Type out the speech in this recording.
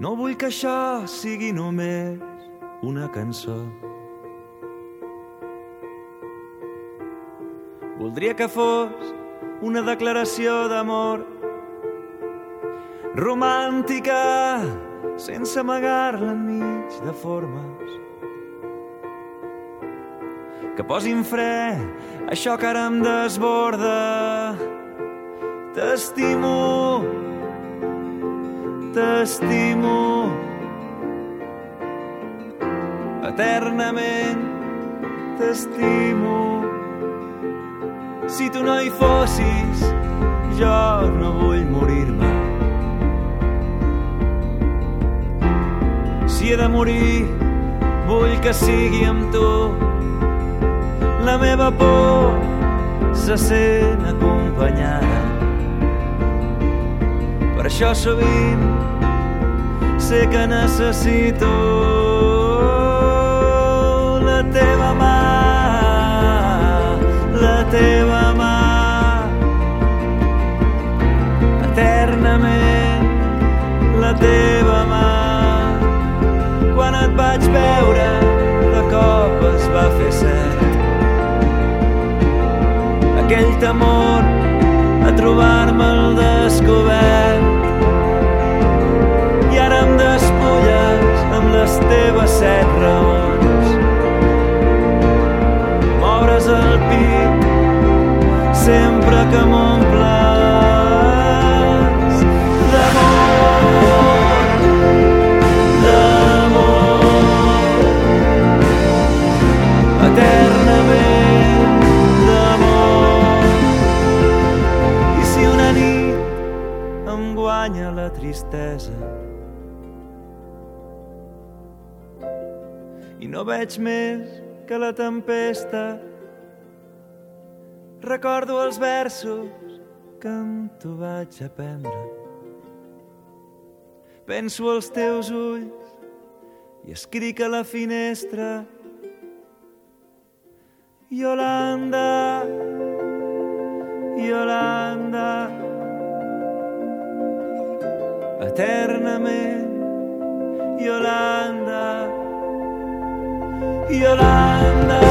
No vull que això sigui només una cançó. Voldria que fos una declaració d'amor romàntica sense amagar-la enmig de formes que posin fre això que ara em desborda t'estimo t'estimo eternament t'estimo. Si tu no hi fossis jo no vull morir-me. Si he de morir vull que sigui amb tu. La meva por se sent acompanyada això sovint sé que necessito la teva mà, la teva mà. Eternament la teva mà. Quan et vaig veure, de cop es va fer cert. Aquell temor teves set raons. M'obres el pit sempre que m'omples d'amor, d'amor, eternament d'amor. I si una nit em guanya la tristesa i no veig més que la tempesta. Recordo els versos que amb tu vaig aprendre. Penso als teus ulls i escric a la finestra. Yolanda, Yolanda, eternament, Yolanda. Yolanda